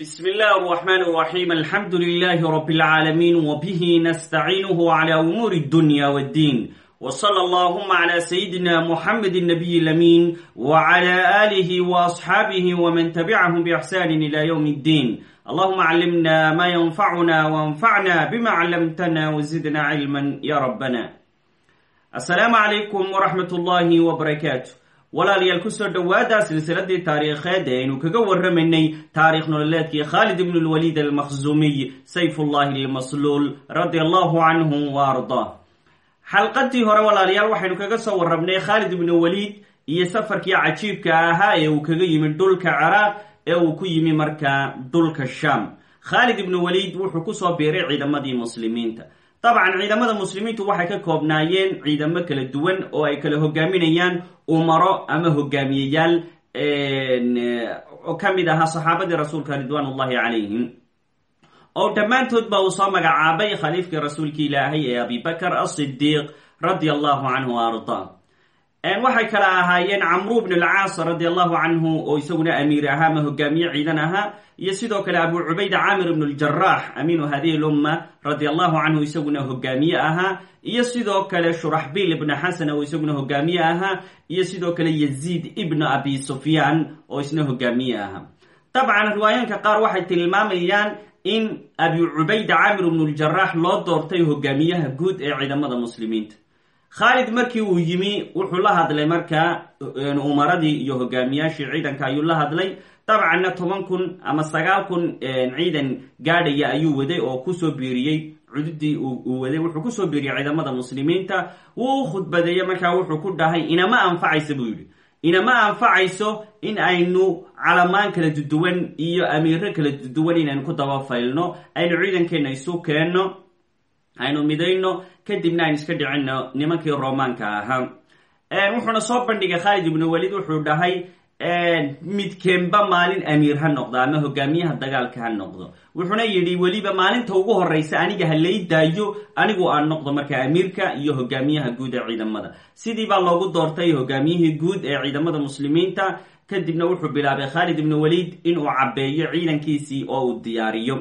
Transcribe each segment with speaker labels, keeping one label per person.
Speaker 1: بسم الله الرحمن الرحيم الحمد لله رب العالمين وبه نستعينه على أمور الدنيا والدين وصلى اللهم على سيدنا محمد النبي الأمين وعلى آله وأصحابه ومن تبعهم بإحسان إلى يوم الدين اللهم علمنا ما ينفعنا وانفعنا بما علمتنا وزدنا علما يا ربنا السلام عليكم ورحمة الله وبركاته walaalayaal ku soo dhowaada silsiladii taariikheed ee aynu kaga warramaynay taarikh nololeedkii khaalid ibn lwaliid almakhzuumiy sayfullahi almasluul radi allahu canhu wa xalqadii hore walaalayaal waxaynu kaga soo warrabnay khaalid ibnu waliid iyo safarkii cajiibka ahaa ee uu kaga yimi dhulka ciraaq ee uu ku yimi markaa dhulka sham khaalid ibnu waliid wuxuu ku soo biiray ciidamadii muslimiinta dabcan ciidamada muslimiintu waxay ka koobnaayeen ciidamo kala duwan oo ay kala hogaaminayaan umaro ama hogaamiyeyaal oo ka mid ahaa saxaabadii rasuulka ridwaan ullahi calayhim. Oo dhammaantood ba uu soo magacaabay khaliifkii rasuulki ilaahay ee abibakr asidiiq radi allahu canhu ardaa waxay kala ahaayeen camru bn alcaas radi allahu canhu oo isaguna amiir ahaa ama hogaamiye ciidan ahaa iyo sidoo kale abu cubayda caamir ibn ljarax amiinu hadihi lumma radi allahu canhu isaguna hogaamiye ahaa iyo sidoo kale shuraxbiil ibna xasan oo isaguna hogaamiye ahaa iyo sidoo kale yaziid ibna abi sufyaan oo isna hogaamiye ahaa. Dabcan riwaayaanka qaar waxay tilmaamayaan in abi cubayda caamir ibn ljarax loo doortay hogaamiyaha guud ee ciidamada muslimiinta khaalid markii uu yimi wuxuu la hadlay markaa umaradii iyo hogaamiyaashii ciidanka ayuu la hadlay. Dabcanna toban kun ama sagaal kun ciidan gaadhaya ayuu waday oo ku soo biiriyey. Cududii uu waday wuxuu ku soo biiriyey ciidamada muslimiinta. Wuu u khudbadeeye markaa wuxuu ku dhahay inama anfacaysa buu yidhi. Inama anfacayso in aynu calamaan kala duduwan iyo amiiro kala duduwan inaynu ku dabafaylno aynu ciidankeenna isu keenno aynu midayno kadibna aynu iska dhicinno nimankii romaanka ahaa. Wuxuuna soo bandhigay khaalid ibnu walid wuxuu dhahay midkeenba maalin amiir ha noqdo ama hogaamiyaha dagaalka ha noqdo. Wuxuuna yidhi weliba maalinta ugu horeysa aniga ha lay daayo anigu aan noqdo marka amiirka iyo hogaamiyaha guud ee ciidamada. Sidii baa loogu doortay hogaamiyihii guud ee ciidamada muslimiinta kadibna wuxuu bilaabay khaalid ibnu walid inuu cabeeyo ciidankiisii oo uu diyaariyo.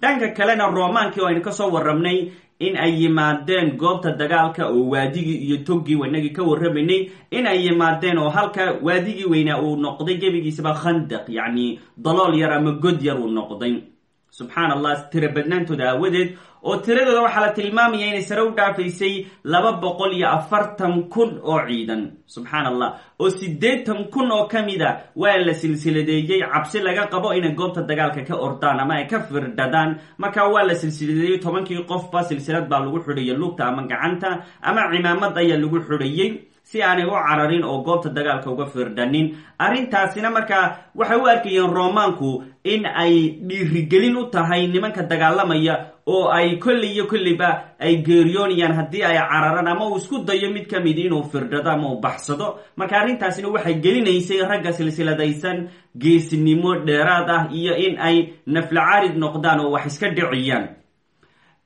Speaker 1: Dhanka kalena romaankii oo aynu ka soo warrabnay in ay yimaadeen goobta dagaalka oo waadigii iyo toggii wanagii ka warramaynay in ay yimaadeen oo halka waadigii weynaa uu noqday gebigiisaba khandaq yacni dalool yar ama god yar uu noqday. Subxaan allah tiro badnaantooda aawadeed oo tiradooda waxaa la tilmaamaya inay sare u dhaafaysay laba boqol iyo afartan kun oo ciidan. Subxaan allah oo siddeetan kun oo ka mida waa la silsiladeeyey. Cabsi laga qabo inay goobta dagaalka ka ordaan ama ay ka firdhadaan. Markaa waa la silsiladeeyey tobankii qofba silsilad baa lagu xidhayay lugta ama gacanta ama cimaamad ayaa lagu xidhayey si aanay u cararin oo goobta dagaalka uga firdhanin. Arrintaasina markaa waxay u arkayeen romaanku in ay dhiirigelin u tahay nimanka dagaalamaya oo ay kolley iyo kolleyba ay geeriyoonayaan haddii ay cararaan ama uu isku dayo mid ka mid inuu firdhado ama uu baxsado. Marka arrintaasina waxay gelinaysay ragga silsiladaysan geesinimo dheeraad ah iyo in ay naflacaarid noqdaan oo wax iska dhiciyaan.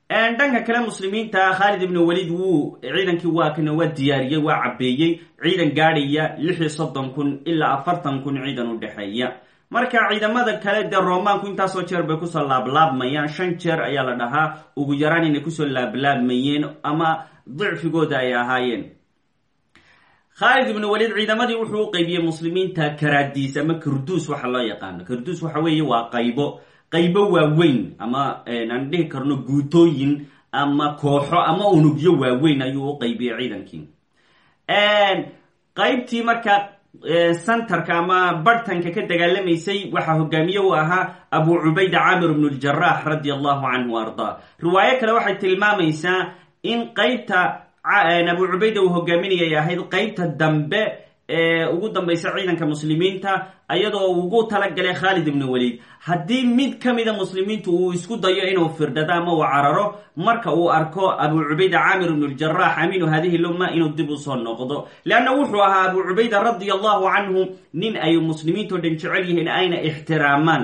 Speaker 1: Dhanka kale muslimiinta khaalid ibnu walid wuu ciidankii waakana waa diyaariyey waa cabeeyey ciidan gaadhaya lix iyo soddon kun ilaa afartan kun ciidan u dhexeeya marka ciidamada kale dee romaanku intaasoo jeer bay ku soo laablaabmayaan. Shan jeer ayaa la dhahaa. Ugu yaraan inay ku soo laablaabmayeen ama dicfigooda ay ahaayeen. Khaalid ibnu walid ciidamadii wuxuu u qeybiyey muslimiinta karaadiis ama karduus waxa loo yaqaano. Karduus waxa weeye waa qaybo qaybo waaweyn ama aan dhihi karno guutooyin ama kooxo ama unugyo waaweyn ayuu u qaybiyey ciidankii qaybtii marka centerka ama bartanka ka dagaalamaysay waxaa hogaamiye u ahaa abu cubayda caamir ibn ljarax radi allahu canhu ardaa riwaayo kale waxay tilmaamaysaa in qaybta abu cubayda uu hogaaminayay ahayd qaybta dambe ugu dambaysa ciidanka muslimiinta ayadoo ugu talagalay khaalid ibnu walid haddii mid ka mida muslimiintu uu isku dayo inuu firdhado ama uu cararo marka uu arko abu cubayda caamir ibnu ljarax amiinu hadihi lumma inuu dib u soo noqdo. Leanna wuxuu ahaa abu cubayda radia allahu canhu nin ay muslimiintao dhan jecel yihiin ayna ixtiraamaan.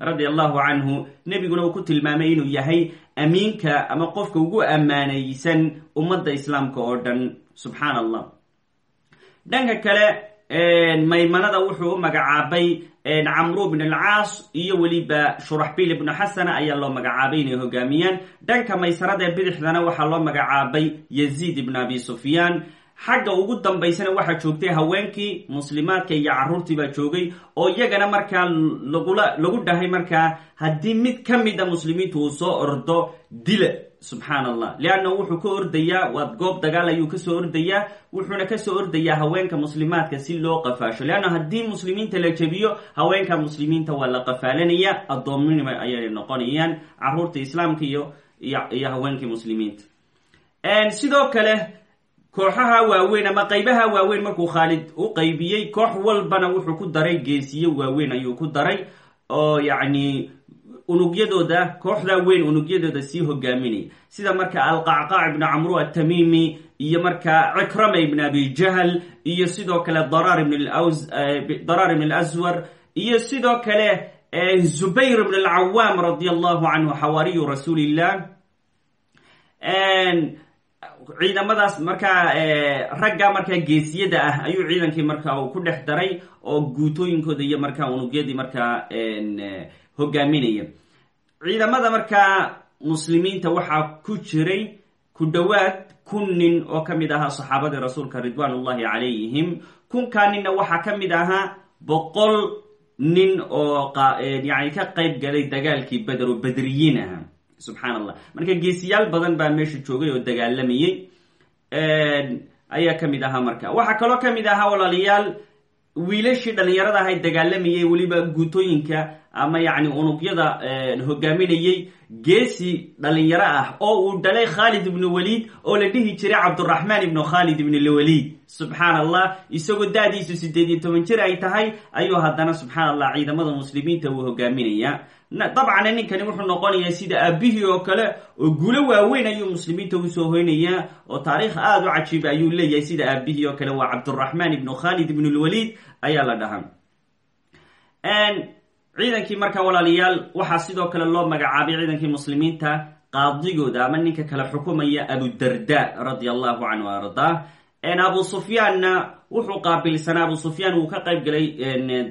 Speaker 1: Radia allahu canhu nebiguna uu ku tilmaamay inuu yahay amiinka ama qofka ugu ammaanaysan ummadda islaamka oo dhan. Subxaan allah dhanka kale maymanada wuxuu u magacaabay camru bn alcaas iyo weliba shuraxbiil ibnu xasana ayaa loo magacaabay inay hogaamiyaan. Dhanka maysarada bidixdana waxaa loo magacaabay yaziid ibn abi sufyaan. Xagga ugu dambaysana waxaa joogtay haweenkii muslimaadka iyo caruurtii baa joogay oo iyagana markaa lagu dhahay markaa haddii mid ka mida muslimiintu uu soo ordo dila subxaan allah leanna wuxuu ka ordayaa waad goob dagaal ayuu ka soo ordayaa wuxuuna ka soo ordayaa haweenka muslimaadka si loo qafaasho. Leanna haddii muslimiinta la jebiyo haweenka muslimiinta waa la qafaalanaya addoominima ayay noqonayaan carruurta islaamka iyo iyo haweenkii muslimiinta. Sidoo kale kooxaha waaweyn ama qaybaha waaweyn markuu khaalid u qaybiyey koox walbana wuxuu ku daray geesiyo waaweyn ayuu ku daray oo yacni unugyadooda kooxda weyn unugyadooda sii hogaaminaya sida marka alqacqaac ibnu camru atamimi iyo marka cikrama ibn abi jahl iyo sidoo kale darar ibn ibn alaswar iyo sidoo kale zubayr ibn alcawaam radi allahu canhu xawaariyu rasuulillah ciidamadaas markaa ragga markaa geesiyada ah ayuu ciidankii markaa ku dhex daray oo guutooyinkooda iyo markaa unugyadii markaa hogaaminaya ciidamada markaa muslimiinta waxaa ku jiray ku dhowaad kun nin oo ka mid ahaa saxaabadii rasuulka ridwaan ullahi calayhim kunkaa ninna waxaa ka mid ahaa boqol nin oo yani ka qayb galay dagaalkii beder oo bedriyiin ahaa subxaan allah marka geesiyaal badan baa meesha joogay oo dagaalamayey ayaa ka mid ahaa marka. Waxaa kaloo ka mid ahaa walaalayaal wiilashii dhalinyarada ahay dagaalamayay weliba guutooyinka ama yacni unugyada hogaaminayey geesi dhalinyaro ah oo uu dhalay khaalid ibnu waliid oo la dhihi jiray cabduraxmaan ibnu khaalid ibn lwaliid subxaan allah isagoo da-diisu sideed iyo toban jir ay tahay ayuu haddana subxaan allah ciidamada muslimiinta uu hogaaminaya. Dabcan ninkani wuxuu noqonayaa sida aabihii oo kale oo guulo waaweyn ayuu muslimiinta u soo hoynayaa oo taariikh aada u cajiiba ayuu leeyahay sida aabihii oo kale waa cabduraxmaan ibnu khaalid ibn lwaliid ayaa la dhahaa ciidankii marka walaalayaal waxaa sidoo kale loo magacaabay ciidankii muslimiinta qaadigooda ama ninka kale xukumaya abudarda radia allahu canhu ardaa abu sufyaanna wuxuu qaabilsanaa abu sufyaan wuu ka qayb galay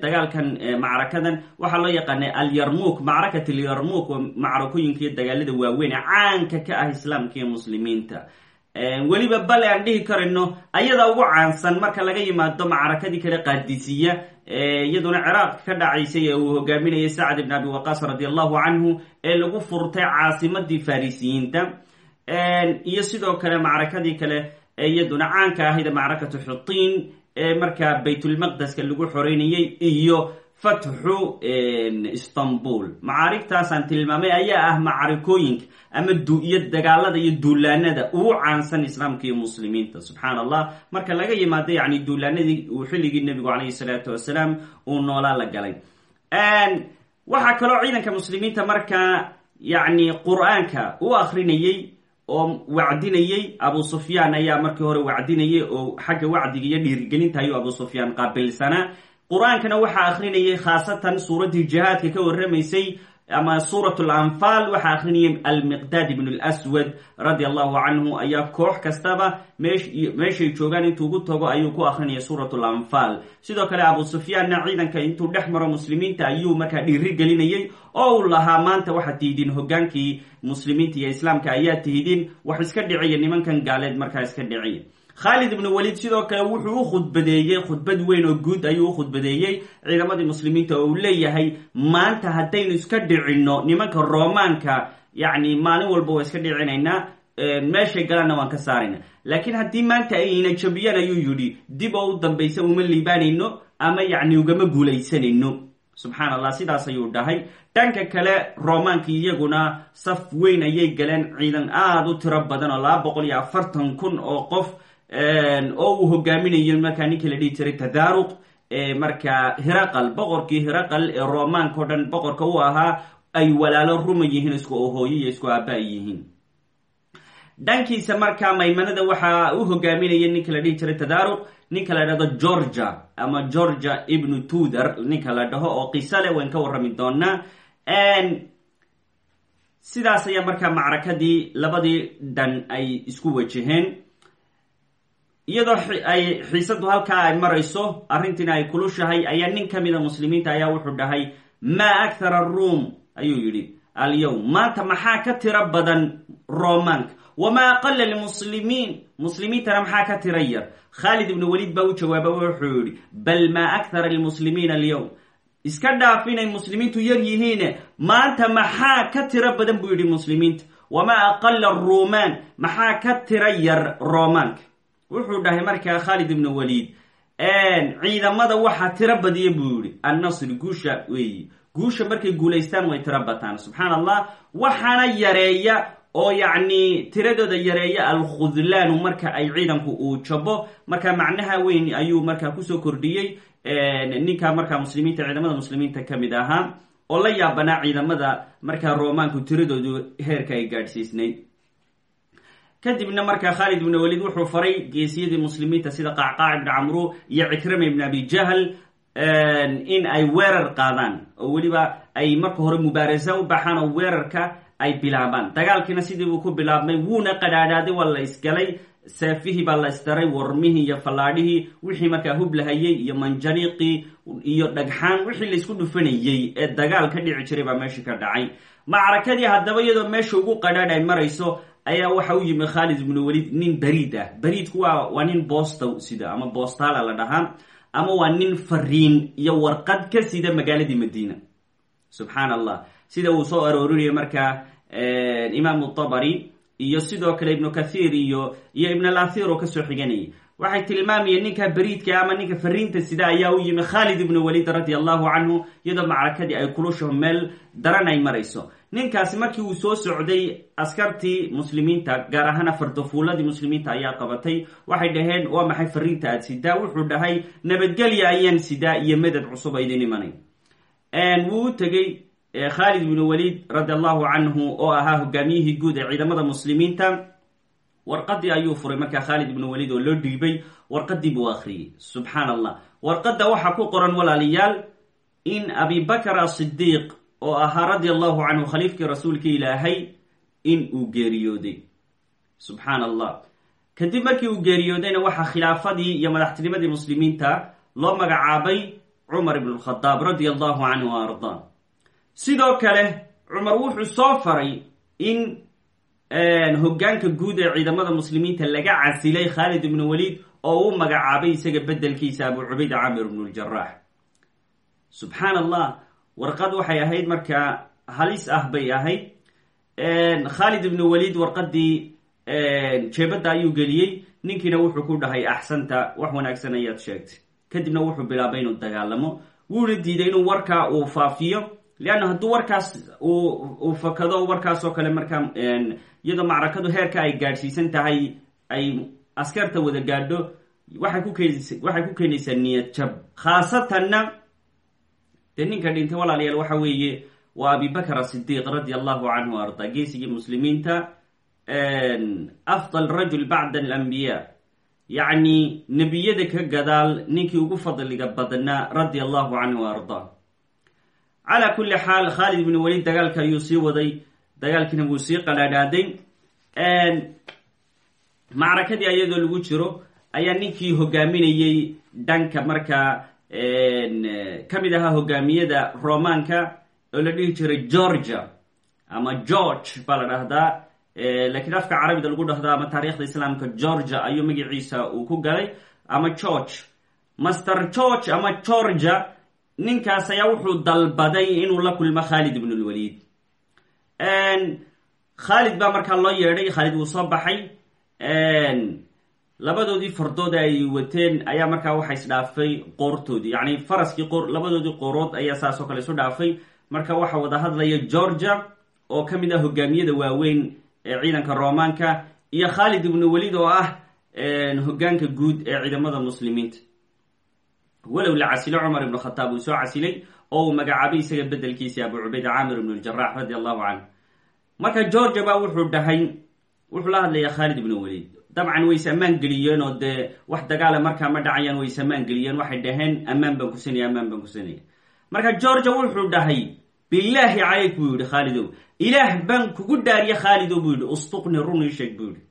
Speaker 1: dagaalkan macrakadan. Waxaa loo yaqaanay alyarmuk macrakat alyarmuk waa dagaalada waaweyn ee caanka ka ah islaamka muslimiinta. Weliba bale aan dhihi karayno ayada ugu caansan marka laga yimaado macrakadii kale qaadisiya iyaduna ciraaq ka dhacaysay ee uu hogaaminayay sacd ibn abi waqaas radi allahu ee lagu furtay caasimadii farisiyiinta. Iyo sidoo kale macrakadii kale iyaduna caanka ahayd macrakatu xutiin ee markaa baytulmaqdeska lagu xoreynayay iyo fatxu istanbul. Macaarigtaasaan tilmaamay ayaa ah macarikooyinka ama iyo dagaalada iyo duulaanada ugu caansan islaamka iyo muslimiinta. Subxaan allah marka laga yimaado yani duulaanadii uu xilligii nebigu calayhi salaatu wasalaam uu noolaa la galay. Waxaa kaloo ciidanka muslimiinta markaa yani qur'aanka u akrinayey oo wacdinayey abu sufyaan ayaa markii hore wacdinayay oo xagga wacdiga iyo dhiirigelinta ayuu abu sufyaan qaabilsanaa qur'aankana waxaa akrinayay khaasatan suuraddii jihaadka ka warramaysay ama suurat lanfaal waxaa akrinayay almiqdaad ibn lswad radi allahu canhu ayaa koox kastaba meeshay joogaan intuu ugu tago ayuu ku akrinaya suurat lanfaal sidoo kale abu sufyaanna ciidanka intuu dhex maro muslimiinta ayuu markaa dhiiri gelinayay oo uu lahaa maanta waxaad tihidiin hogaankii muslimiinta iyo islaamka ayaa tihidiin wax iska dhiciya nimankan gaaleed markaa iska dhiciya khaalid ibnu waliid sidoo kale wuxuu u khudbadeeyey khudbad weyn oo guud ayuu u khudbadeeyey ciidamadii muslimiinta oo uu leeyahay maanta haddaynu iska dhicinno nimanka romaanka yacni maalin walba waa iska dhicinaynaa meeshay galanna waan ka saarayna. Laakiin haddii maanta ayna jabiyaan ayuu yidhi dib oo u dambaysa uma liibaanayno ama yacni ugama guulaysanayno. Subxaan allah sidaas ayuu dhahay. Dhanka kale romaanka iyaguna saf weyn ayay galeen ciidan aada u tiro badan oo laba boqol iyo afartan kun oo qof oo uu hogaaminayo markaa ninkii la dhihi jiray tadaaruq markaa hiraqal boqorkii hiraqal ee romaanka o dhan boqorka u ahaa ay walaalo ruma yihiin isku ohooyo iyo isku aaba ay yihiin markaa maymanada waxaa u hogaaminaya ninka la dhihi jiray tadaaruq ninka la dhahdo georgia ama georgia ibnu tudor ninka la dhaho oo qisale wayn ka warrami doonaa sidaas ayaa markaa macrakadii labadii dhan ay isku wajaheen iyadoo ay xiisadu halkaa ay marayso arrintiina ay kulushahay ayaa nin ka mida muslimiinta ayaa wuxuu dhahay maa akthar aruum ayuu yidhi. Alyowm maanta maxaa ka tiro badan romaanka wamaa aqala lmuslimiin muslimiintana maxaa ka tira yar? Khaalid ibnu waliid baa u jawaaba wuxuu yidhi bal maa akthara almuslimiina alyowm iska dhaaf inay muslimiintu yar yihiine maanta maxaa ka tiro badan? buu yidhi muslimiinta. Wamaa aqala aruumaan maxaa ka tira yar romaanka wuxuu dhahay markaa khaalid ibnu waliid ciidamada waxaa tiro badiya buu yihi annasri guusha weeyi. Guusha markay guulaystaan way tiro bataan. Subxaan allah waxaana yareeya oo yacni tiradooda yareeya alkhudlaanu marka ay ciidanku uu jabo marka macnaha weyn ayuu markaa ku soo kordhiyey. Ninka markaa muslimiinta ciidamada muslimiinta ka mid ahaa oo la yaabanaa ciidamada markaa romaanku tiradoodu heerka ay gaadhsiisnayd kadibna markaa khaalid ibn waliid wuxuu faray geesiyadii muslimiinta sida qacqaac ibni camru iyo cikrama ibn abi jahl in ay weerar qaadaan oo weliba ay marka hore mubaarasa u baxaan oo weerarka ay bilaabaan. Dagaalkiina sidii buu ku bilaabmay wuuna qadhaadhaaday waa la isgalay seefihii baa la isdaray warmihii iyo fallaadhihii wixii markaa hublahayey iyo manjaniiqii iyo dhagxaan wixii laysku dhufanayey ee dagaal ka dhici jiray baa meesha ka dhacay. Macrakadii haddaba iyadoo meesha ugu qadhaadh ay marayso ayaa waxa u yimi khaalid ibnu waliid nin beriid ah. Beriidku waa nin boosta sida ama boostaala la dhahaa ama waa nin fariin iyo warqad ka sida magaaladii madiina. Subxaan allah sida uu soo aroorinaya markaa imaamu tabari iyo sidoo kale ibnu kathiir iyo iyo ibn alathir oo ka soo xiganayay. Waxay tilmaamayeen ninka beriidka ama ninka fariinta sida ayaa u yimi khaalid ibnu waliid radi allahu canhu iyadoo macrakadii ay kulushaho meel daran ay marayso ninkaasi markii uu soo socday askartii muslimiinta gaar ahaan fardafuuladii muslimiinta ayaa qabatay waxay dhaheen waa maxay fariinta aad sidaa? Wuxuu dhahay nabadgelya ayaan sidaa iyo medad cusub aydin imanay. Wuu u tegey khaalid ibnu waliid radi allahu canhu oo ahaa hogaamiyihii guud ee ciidamada muslimiinta. Warqadii ayuu furay markaa khaalid ibnu waliid oo loo dhiibay. Warqadii buu akhriyey subxaan allah warqadda waxaa ku qoran walaalayaal in abibakr asidiiq oo ahaa radia allahu canhu khaliifkii rasuulka ilaahay in uu geeriyooday subxaan allah kadib markii uu geeriyoodayna waxaa khilaafadii iyo madaxtinimadii muslimiinta loo magacaabay cumar ibn lkhadaab radia allahu canhu wa ardaa sidoo kale cumar wuxuu soo faray in hoggaanka guud ee ciidamada muslimiinta laga casilay khaalid ibnu waliid oo u magacaabay isaga bedelkiisa abu cubayda camir ibnu ljarax subxaan allah warqad waxay ahayd markaa halis ah bay ahayd. Khaalid ibnu waliid warqadii jeebadda ayuu geliyey. Ninkiina wuxuu ku dhahay axsanta wax wanaagsan ayaad sheegtay. Kadibna wuxuu bilaabay inuu dagaalamo. Wuuna diiday inuu warkaa uu faafiyo. Leanna hadduu warkaas uu fakado warkaasoo kale markaa iyadoo macrakadu heerka ay gaadhsiisan tahay ay askarta wada gaadho waxay ku keenaysaa niyad jab. Khaasatanna ninka dhintay walaalayaal waxa weeye waa abibakr asidiiq radi allahu canhu arda geesigii muslimiinta afdal rajul bacda alambiya yacni nebiyada ka gadaal ninkii ugu fadliga badnaa radia allahu canhu arda. Calaa kulli xaal khaalid ibnu waliid dagaalka ayuu sii waday. Dagaalkiina wuu sii qadhaadhaaday. Macrakadii iyadoo lagu jiro ayaa ninkii hogaaminayey dhanka markaa ka mid ahaa hogaamiyada romaanka oo la dhihi jiray georgia ama george baa la dhahdaa. Lakiin afka carabida lagu dhahdaa ama taariikhda islaamka georgia ayuu magaciisa uu ku galay. Ama george master george ama georgia ninkaas ayaa wuxuu dalbaday inuu la kulmo khaalid ibn lwaliid khaalid baa markaa loo yeedhay khaalid wuu soo baxay labadoodii fardood ay wateen ayaa markaa waxa isdhaafay qoortoodii. Yacni faraskii qor labadoodii qoorood ayaa saas oo kale isu dhaafay. Marka waxa wada hadlaya georgia oo ka mid ah hogaamiyada waaweyn ee ciidanka romaanka iyo khaalid ibnu waliid oo ah hogaanka guud ee ciidamada muslimiinta. Walow la casilay cumar ibnu khataab uu soo casilay oo uu magacaabay isaga bedelkiisii abu cubayda caamir ibnu ljarax radi allahu canhu. Marka georgia ba wuxuu dhahay wuxuu la hadlayaa khaalid ibnu waliid dabcan way is ammaan geliyeen oo dee wax dagaala markaa ma dhacayaan way is ammaan geliyeen. Waxay dhaheen ammaan baan kusinaya ammaan baan kusinaya marka georgia wuxuu dhahay bilaahi calayk buu yihi khaalidow. Ilaah baan kugu dhaariye khaalidow buu yihi ustuqni run ii sheeg buu yihi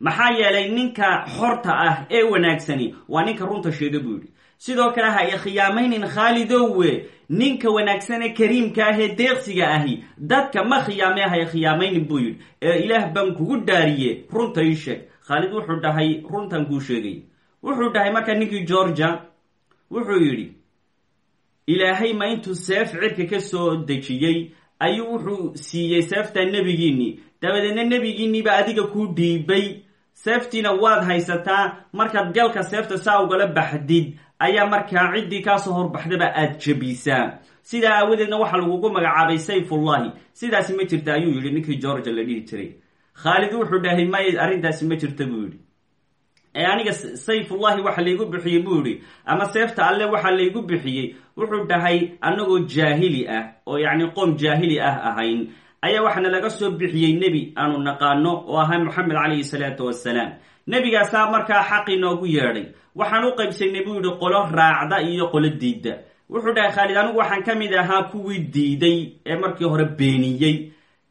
Speaker 1: maxaa yeelay ninka xorta ah ee wanaagsani waa ninka runta sheega buu yidhi. Sidoo kale ha ikhiyaamaynin khaalidowe ninka wanaagsan ee kariimka ah ee deeqsiga ahi. Dadka ma khiyaamee ha ikhiyaamaynin buu yidhi. Ee ilaah baan kugu daariye runta ii sheeg khaalid wuxuu dhahay runtan kuu sheegay. Wuxuu dhahay markaa ninkii georgia wuxuu yidhi ilaahay ma intuu seef cirka ka soo dejiyey ayuu wuxuu siiyey seefta nebigiinnii dabadeedna nebigiinniiba adiga kuu dhiibay. Seeftiina waad haysataa markaad galka seefta saa ugala baxdid ayaa markaa ciddii kaasoo horbaxdaba aad jabisaa sidaa aawadeedna waxaa lagugu magacaabay sayfullahi. Sidaasi ma jirta ayuu yidhi ninkii georgia la dhihi jiray khaalid wuxuu dhahay may arrintaasi ma jirta buu yidhi. Ee aniga sayfullahi waxa laygu bixiyey buu yidhi. Ama seefta alle waxa laygu bixiyey wuxuu dhahay annagoo jaahili ah oo yacni qoom jaahili ah ahayn ayaa waxaana laga soo bixiyey nebi aanu naqaano oo ahaa moxamed calayhi salaatu wassalaam. Nebigaasaa markaa xaqii noogu yeedhay. Waxaan u qaybsanay buu yidhi qolo raacda iyo qolo diidda. Wuxuu dhahay khaalid anigu waxaan ka mid ahaa kuwii diiday ee markii hore beeniyey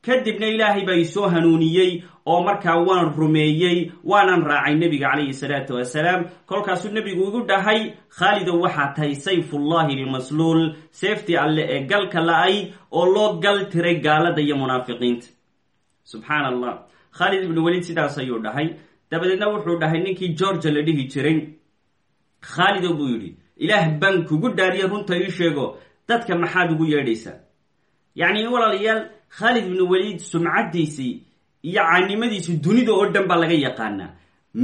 Speaker 1: kadibna ilaahay baa isoo hanuuniyey oo markaa waan rumeeyey waanan raacay nebiga calayhi salaatu wasalaam. Kolkaasuu nebigu igu dhahay khaalidow waxaa tahay sayfullahi lmasluul seeftii alle ee galka la-ayd oo loo gal tiray gaalada iyo munaafiqiinta. Subxaan allah khaalid ibnu weliid sidaas ayuu dhahay. Dabadeedna wuxuu dhahay ninkii georgia la dhihi jiray khaalidow buu yidhi ilaah baan kugu dhaariye runta ii sheego dadka maxaad ugu yeedhaysaa? Yacni walaalayaal khaalid ibnu weliid sumcaddiisii iyo caanimadiisi dunida oo dhan baa laga yaqaanaa.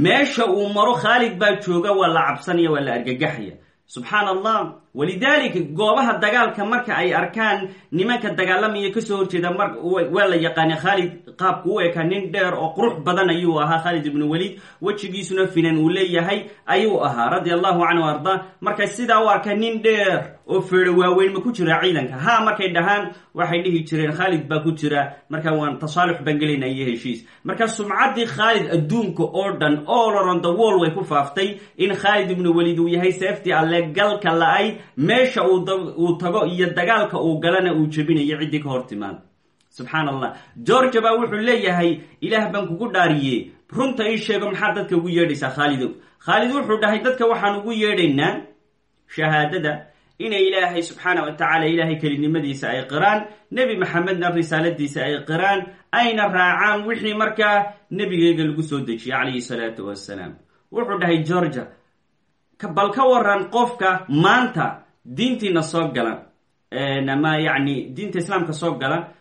Speaker 1: Meesha uu maro khaalid baa jooga waa la cabsanaya waa la argagaxaya subxaan allah walidaalika goobaha dagaalka marka ay arkaan nimanka dagaalamaya ka soo horjeeda mar waa la yaqaana khaalid qaabku u ekaa nin dheer oo qurux badan ayuu ahaa khaalid ibnu weliid wejigiisuna finan uu leeyahay ayuu ahaa radia allahu canhu arda markay sidaa u arkaa nin dheer oo feedho waaweyn ma ku jira ciidanka. Ha markay dhahaan waxay dhihi jireen khaalid baa ku jira. Marka waan tasaalux baan gelayna iyo heshiis. Marka sumcaddii khaalid adduunka oo dhan the wall way ku faaftay in khaalid ibnu weliid uu yahay seeftii alle galka la-ayd meesha uu tago iyo dagaalka uu galana uu jebinayo ciddii ka hor timaada subxaan allah georgia baa wuxuu leeyahay ilaah baan kugu dhaariye runta ii sheego maxaad dadka ugu yeedhaysaa? Khaalidow khaalid wuxuu dhahay dadka waxaan ugu yeedhaynaa shahaadada inay ilaahay subxaana wa tacaala ilaahay kelinimadiisa ay qiraan nebi maxamedna risaaladiisa ay qiraan ayna raacaan wixii markaa nebigeyga lagu soo dejiyey calayhi salaatu wassalaam. Wuxuu dhahay georgia bal ka waran qofka maanta diintiina soo gala ama yacni diinta islaamka soo gala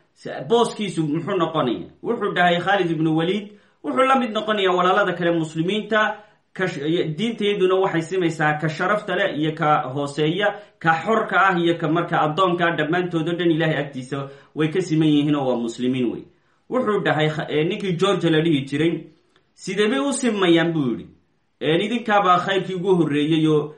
Speaker 1: booskiisu muxuu noqonaya? Wuxuu dhahay khaalid ibnu weliid wuxuu la mid noqonaya walaalada kale muslimiinta diintayaduna waxay simaysaa ka sharafta leh iyo ka hooseeya ka xorka ah iyo ka marka addoonka dhammaantood o dhan ilahay agtiisa way ka siman yihiin oo waa muslimiin wey. Wuxuu dhahay ninkii georgia la dhihi jiray sidebay u simayaan? buu yidhi idinkaabaa khayrkii ugu horreeyey oo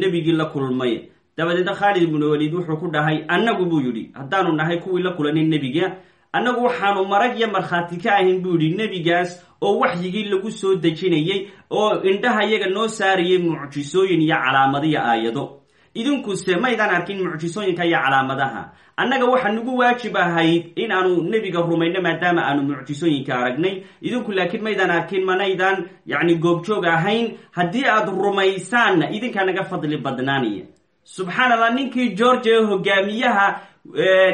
Speaker 1: nebigii la kulmay dabadeedna khaalid ibnu weliid wuxuu ku dhahay annagu buu yidhi haddaanu nahay kuwii la kulanin nebiga. Annagu waxaanu marag iyo markhaati ka ahayn buu yidhi nebigaas oo waxyigii lagu soo dejinayey oo indhaha iyaga noo saarayay mucjisooyin iyo calaamado iyo aayado idinkuse maydaan arkin mucjisooyinka iyo calaamadaha. Annaga waxaa nagu waajib ahayd in aanu nebiga rumayno maadaama aanu mucjisooyinka aragnay. Idinku laakiin maydaan arkin manaydaan yacni goobjoog ahayn. Haddii aad rumaysaanna idinkaa naga fadli badnaanaya subxaan allah ninkii ee hogaamiyaha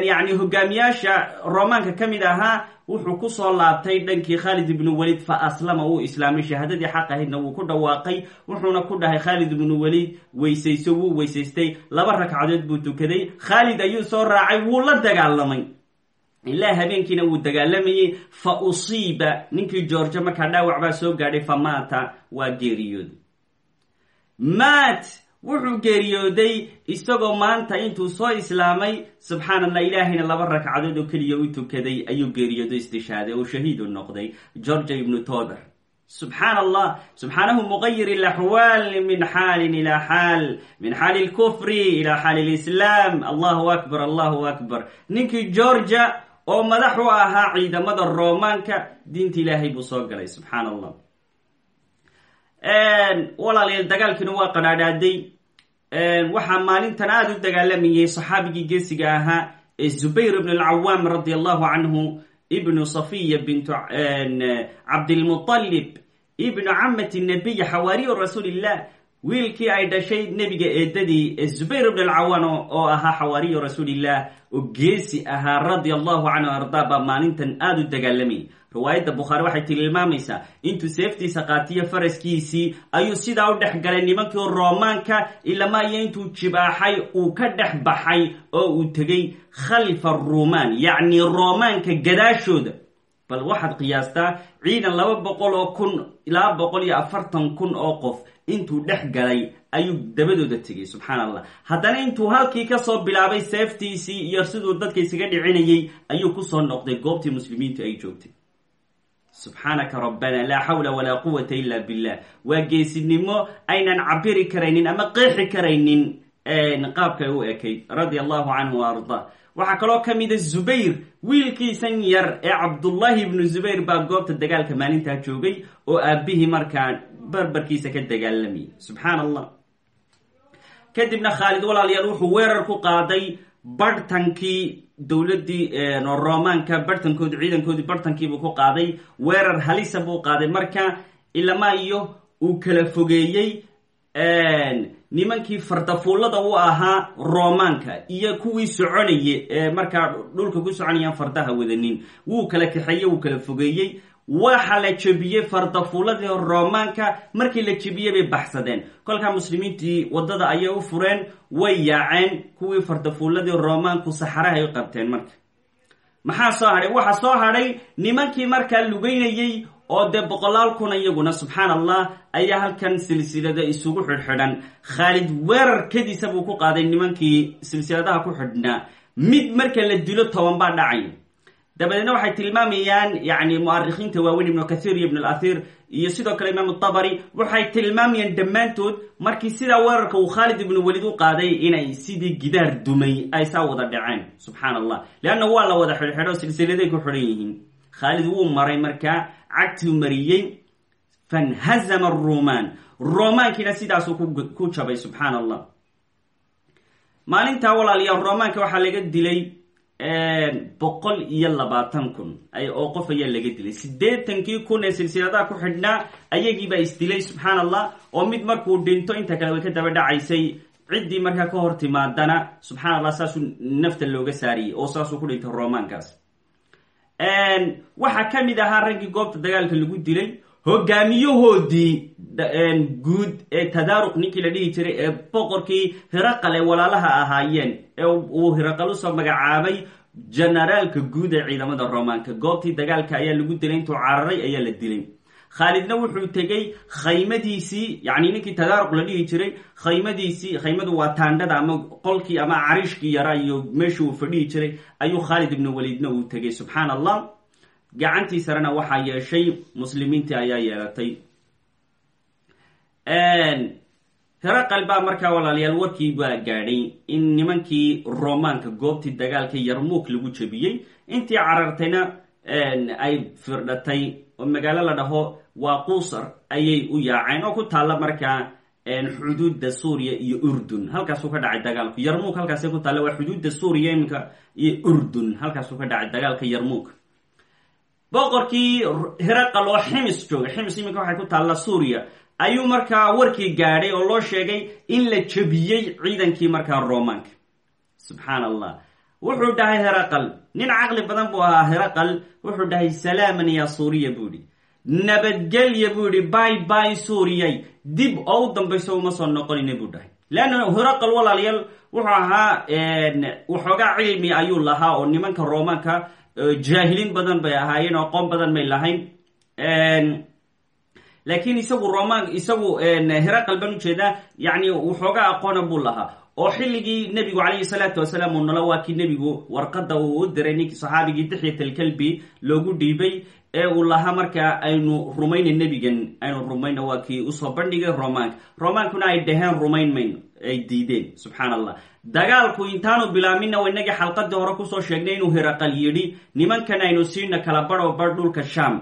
Speaker 1: yacni hogaamiyaasha romaanka ka mid ahaa wuxuu ku soo laabtay dhankii khaalid ibnu welid fa aslama uu islaamay shahaadadii xaq ahaydna wuu ku dhawaaqay wuxuuna ku dhahay khaalid ibnu welid weysayso wuu weysaystay. Laba ragcadood buu tukaday. Khaalid ayuu soo raacay wuu la dagaalamay. Ilaa habeenkiina wuu dagaalamayey fa usiiba. Ninkii georgia markaa dhaawac baa soo gaadhay fa maata waa geeriyooday maat wuxuu geeriyooday isagoo maanta intuu soo islaamay subxaan allah ilaahayna laba ragcadood oo keliya u tukaday ayuu geeriyoodo istishaaday oo shahiidu noqday georgia ibnu tober subxaan allah subxaanahu muqayir ilaxwaal min xaalin ila xaal min xaali lkufri ila xaali lislaam allahu akbar allahu akbar. Ninkii georgia oo madax u ahaa ciidamada romaanka diinta ilaahay buu soo galay subxaan allah walaalayaal dagaalkiina waa qadhaadhaaday waxaa maalintan aada u dagaalamayay saxaabigii geesiga ahaa ee zubayr ibn alcawaam radi allahu canhu ibnu safiya bintu cabdilmuطalib ibnu camati nabiy xawaariyu rasuulillah wiilkii ay dhashay nebiga eedadii zubayr ibn alcawaan oo ahaa xawaariyu rasuulillah oo geesi ahaa radia allahu canhu ardaa baa maalintan aada u dagaalamayay riwaayadda bukhaari waxay tilmaamaysaa intuu seeftiisa qaatiyo faraskiisii ayuu sidaa u dhex galay nimankii roomaanka ilama iyo intuu jibaaxay uu ka dhex baxay oo uu tegay khalfa ruumaan yacni roomaanka gadaashooda. Bal waxaad qiyaastaa ciidan laba boqol oo kun laba boqol iyo afartan kun oo qof intuu dhex galay ayuu dabadooda tegay subxaan allah haddana intuu halkii ka soo bilaabay seeftiisii iyo siduu dadka isaga dhicinayay ayuu ku soo noqday goobtii muslimiintu ay joogtay. Subxaanaka rabbana laa xawla walaa quwata ila billah. Waa geesinimo aynan cabiri karaynin ama qeexi karaynin qaabkay u ekayd radia allahu canhu arda. Waxaa kaloo ka mida zubayr wiilkiisan yar ee cabdullahi ibnu zubayr baa goobta dagaalka maalintaa joogay oo aabihii markaa barbarkiisa ka dagaalamayay subxaan allah kadibna khaalid walaalayaal wuxuu weerar ku qaaday barhtankii dowladdii romaanka barhtankoodi ciidankoodii barhtankiibuu ku qaaday. Weerar halisa buu qaaday. Marka ilamaa iyo uu kala fogeeyey nimankii fardafuullada u ahaa romaanka iyo kuwii soconaya ee markaa dhulka ku soconayaan fardaha wadanin. Wuu kala kaxeeye wuu kala fogeeyey waxa la jebiyey fardafuuladii romaanka markii la jebiyey bay baxsadeen. Kolkaa muslimiintii waddada ayay u fureen way yaaceen kuwii fardafuuladii romaanku saxarahay u qabteen marka. Maxaa soo hadhay waxaa soo hadhay nimankii markaa lugeynayey oo dee boqolaal kuna iyaguna subxaan allah ayaa halkan silsilada isugu xidhxidhan. Khaalid weerarkadiisa buu ku qaaday nimankii silsiladaha ku xidhnaa. Mid marka la dilo toban baa dhacay dabadeedna waxay tilmaamayaan yani mu'arikhiinta waaweyn ibnu kathiir iyo ibn alathir iyo sidoo kale imaam tabari waxay tilmaamayaan dhammaantood markii sidaa weerarka uu khaalid ibnu welid u qaaday inay sidii gidaar dumay ay saa wada dhaceen. Subxaan allah leanna waa la wada xidhxidho silsiladay ku xidhan yihiin. Khaalid wuu maray markaa cagtuu mariyey fanhazama aruumaan romaankiina sidaasuu ku jabay subxaan allah maalintaa walaalayaal romaanka waxaa laga dilay boqol iyo labaatan kun oo qof ayaa laga dilay. Siddeetankii kun ee silsiladaha ku xidhnaa ayagiibaa isdilay subxaan allah oo mid markuu dhinto inta kale way ka daba dhacaysay. Ciddii markaa ka hor timaadana subxaan allah saasuu nafta looga saariyey oo saasuu ku dhintay romaankaas waxaa ka mid ahaa raggii goobta dagaalka lagu dilay hogaamiyahoodii guud ee tadaaruq ninkii la dhihi jiray ee boqorkii hiraqal ee walaalaha ahaayeen ee uu hiraqal u soo magacaabay generaalka guud ee ciidamada romaanka goobtii dagaalka ayaa lagu dilay intuu cararay ayaa la dilay. Khaalidna wuxuu tegey khaymadiisii yani ninkii tadaaruq la dhihi jiray khaymadiisii khaymadu waa taandhada ama qolkii ama cariishkii yaraa iyo meeshii uu fadhihi jiray ayuu khaalid ibnu waliidna uu tegey. Subxaan allah gacantii sarena waxaa yeeshay muslimiintii ayaa yeelatay. Hiraqal baa markaa walaalayaal warkii baa gaadhay in nimankii romaanka goobtii dagaalka yarmuuk lagu jebiyey. Intii carartayna ay firdhatay oo magaalo la dhaho waa quusar ayay u yaaceen oo ku taalla markaa xuduudda suuriya iyo urdun. Halkaasuu ka dhacay dagaalku. Yarmuuk halkaasay ku taalla waa xuduudda suuriya iyo urdun. Halkaasuu ka dhacay dagaalka yarmuuk boqorkii hiraqal oo ximis jooga ximis iminka waxay ku taalla suuriya. Ayuu markaa warkii gaadhay oo loo sheegay in la jebiyey ciidankii markaa romaanka subxaan allah wuxuu dhahay hiraqal. Nin caqli badan buu ahaa hiraqal. Wuxuu dhahay salaaman ya suuriya buu idhi nabadgelya buu idhi bay bay suuriyay. Dib oo u dambayso uma soo noqonina buu dhahay. Leanna hiraqal walaalayaal wuxuu ahaa waxoogaa cilmi ayuu lahaa oo nimanka romaanka jaahiliin badan bay ahaayeen oo aqoon badan may lahayn. Laakiin isagu roman isagu hiraqal baan u jeedaa yani waxoogaa aqoona buu lahaa. Oo xilligii nebigu calayhi salaatu wasalaam uu nolo waa kii nebigu warqadda uu u diray ninkii saxaabigii dixyat alkalbi loogu dhiibay ee uu lahaa markaa aynu rumayna nebigan aynu rumayna waa kii u soo bandhigay romaanka romaankuna ay dhaheen rumayn mayno ay diideen subxaan allah dagaalku intaanu bilaabminna inagii xalqadii hore ku soo sheegnay inuu hiraqal yidhi nimankan aynu siina kala badh dhulka sham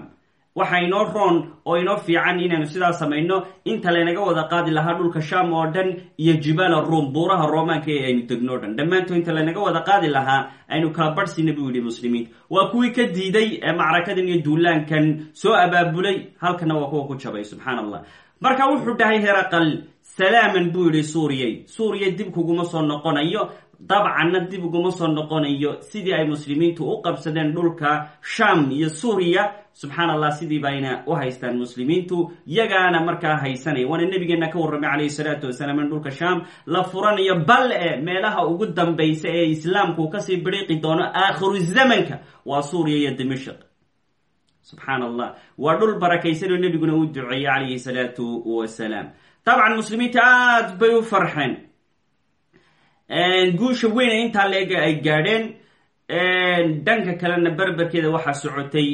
Speaker 1: waxa inoo roon oo inoo fiican inaynu sidaa samayno. Inta laynaga wada qaadi lahaa dhulka sham oo dhan iyo jibaala ruum buuraha roomaanka ee aynu degno o dhan. Dhammaantood inta laynaga wada qaadi lahaa aynu kala barhsina buu yidhi muslimiinta waa kuwii ka diiday ee macrakadan iyo duulaankan soo abaabulay halkana waa kuwa ku jabay subxaan allah marka wuxuu dhahay heraqal salaaman buu yidhi suuriyay suuriya dib kuguma soo noqonayo dabcanna dib uguma soo noqonayo sidii ay muslimiintu u qabsadeen dhulka sham iyo suuriya subxaan allah sidii bayna u haystaan muslimiintu yagaana markaa haysanaya waana nabigeena ka warramay calayhi salaatu wasalaam in dhulka sham la furanayo bal e meelaha ugu dambaysa ee islaamku ka sii biriiqi doono aakhiru zamanka waa suuriya iyo dimashq subxaan allah waa dhul barakaysan oo nebiguna uu duceeyey calayhi salaatu wasalaam dabcan muslimiinta aada bay u farxeen guusha weyne intaa leega ay gaadheen dhanka kalena berberkeeda waxaa socotay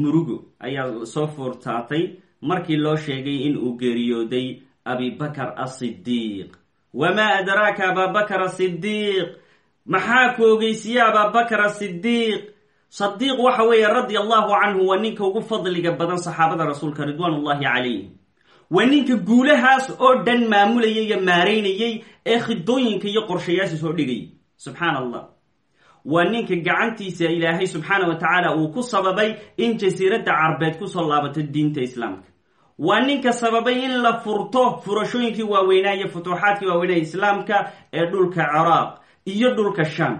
Speaker 1: murugo ayaa soo foortaatay markii loo sheegay in uu geeriyooday abibakar asidiiq wamaa adraaka ababakar asidiiq maxaa ku ogeysiye ababakar asidiiq sadiiq waxa weeye radia allahu canhu waa ninka ugu fadliga badan saxaabada rasuulka ridwaan ullahi calayh waa ninka guulahaas oo dhan maamulayay iyo maaraynayay ee khidooyinka iyo qorshayaasha soo dhigayay subxaan allah waa ninka gacantiisa ilaahay subxaana wa tacaala uu ku sababay in jasiiradda carbeed ku soo laabato diinta islaamka. Waa ninka sababay in la furto furashooyinkii waaweynaa iyo futuuxaadkii waaweynaa islaamka ee dhulka ciraaq iyo dhulka sham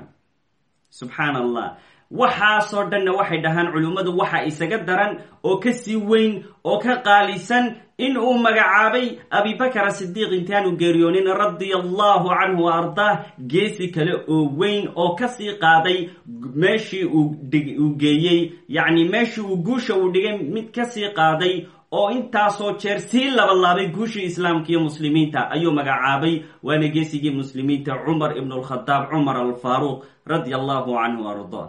Speaker 1: subxaan allah waxaasoo dhanna waxay dhahaan culimmadu waxa isaga daran oo ka sii weyn oo ka qaalisan in uu magacaabay abibakar asidiiq intaanu geeriyoonin radia allahu canhu wa ardaah geesi kale oo weyn oo ka sii qaaday meeshii uu geeyey. Yacni meeshii uu guusha uu dhigay mid ka sii qaaday oo intaasoo jeer sii labalaabay guushii islaamka iyo muslimiinta. Ayuu magacaabay waana geesigii muslimiinta cumar ibn lkhadaab cumar alfaaruuq radia allahu canhu ardaa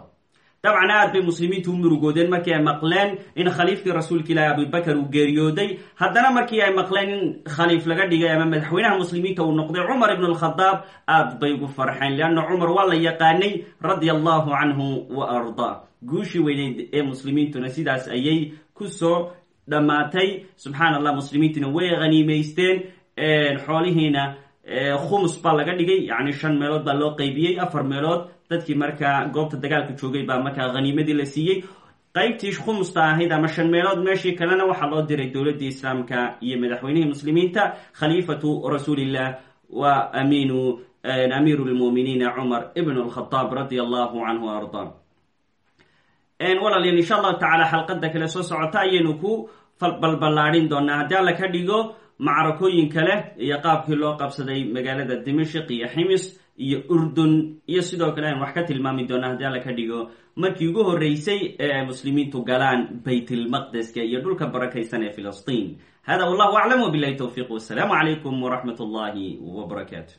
Speaker 1: dabcan aad bay muslimiintu u murugoodeen markii ay maqleen in khaliifkii rasuulka ilaahi abubakar uu geeriyooday haddana markii ay maqleen in khaliif laga dhigay ama madaxweynaha muslimiinta uu noqday cumar ibn alkhadaab aad bay ugu farxeen leanna cumar waa la yaqaanay radia allahu canhu wa ardaa guushii weyneyd ee muslimiintuna sidaas ayay ku soo dhammaatay subxaan allah muslimiintuna way haniimaysteen xoolihiina khumus baa laga dhigay yacni shan meelood baa loo qaybiyey afar meelood. Dadkii markaa goobta dagaalka joogay baa markaa haniimadii la siiyey. Qaybtii khumusta ahayd ama shan meelood meeshii kalena waxaa loo diray dowladdii islaamka iyo madaxweynihii muslimiinta khaliifatu rasuulillah wa amiinu amiiru lmuminiina cumar ibn lkhadaab radia canhu arda. Walaaliyaal insha allahu tacaala xalqada kale soo socota ayaynu ku balballaadhin doonaa haddii alla ka dhigo macrakooyin kale iyo qaabkii loo qabsaday magaalada dimashik iyo ximis iyo urdun iyo sidoo kale aynu wax ka tilmaami doonaa haddii alla ka dhigo. Markii ugu horreysay ee ay muslimiintu galaan baytlmaqdeska iyo dhulka barakaysan ee filistiin. Hada wallahu aclam wbilahi towfiiq wasalaamu calaykum wraxmat اllahi wbarakaatu